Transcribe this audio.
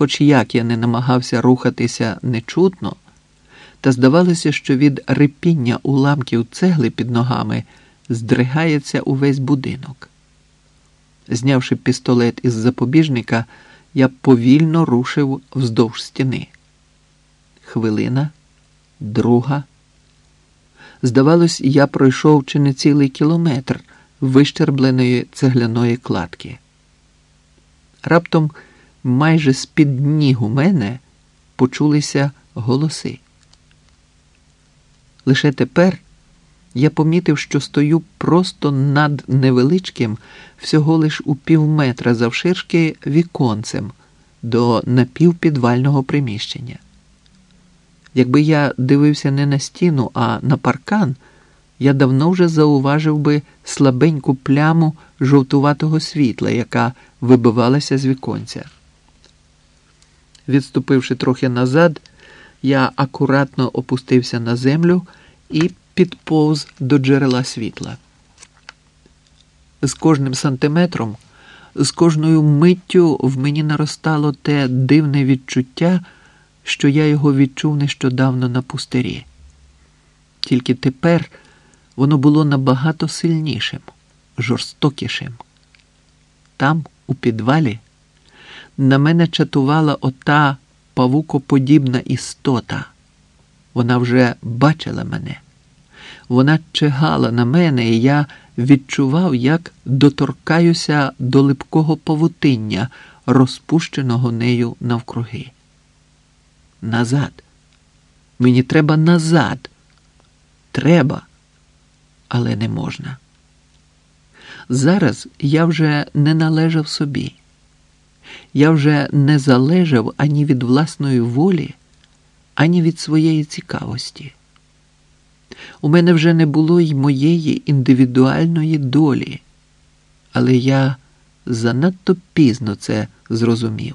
Хоч як я не намагався рухатися нечутно, та здавалося, що від рипіння уламків цегли під ногами здригається увесь будинок. Знявши пістолет із запобіжника, я повільно рушив вздовж стіни. Хвилина, друга. Здавалось, я пройшов чи не цілий кілометр вищербленої цегляної кладки. Раптом майже з-під ніг у мене почулися голоси. Лише тепер я помітив, що стою просто над невеличким, всього лиш у пів метра завширшки віконцем до напівпідвального приміщення. Якби я дивився не на стіну, а на паркан, я давно вже зауважив би слабеньку пляму жовтуватого світла, яка вибивалася з віконця. Відступивши трохи назад, я акуратно опустився на землю і підповз до джерела світла. З кожним сантиметром, з кожною миттю в мені наростало те дивне відчуття, що я його відчув нещодавно на пустирі. Тільки тепер воно було набагато сильнішим, жорстокішим. Там, у підвалі, на мене чатувала ота павукоподібна істота. Вона вже бачила мене. Вона чигала на мене, і я відчував, як доторкаюся до липкого павутиння, розпущеного нею навкруги. Назад. Мені треба назад. Треба, але не можна. Зараз я вже не належав собі. Я вже не залежав ані від власної волі, ані від своєї цікавості. У мене вже не було й моєї індивідуальної долі, але я занадто пізно це зрозумів.